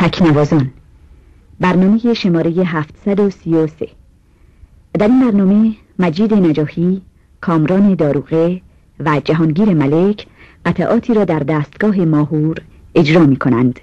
تکنوازان برنامه شماره 733 در این برنامه مجید نجاهی، کامران داروغه و جهانگیر ملک قطعاتی را در دستگاه ماهور اجرا می کنند.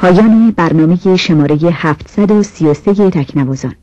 پایان برنامه شماره 733 تکنوازان.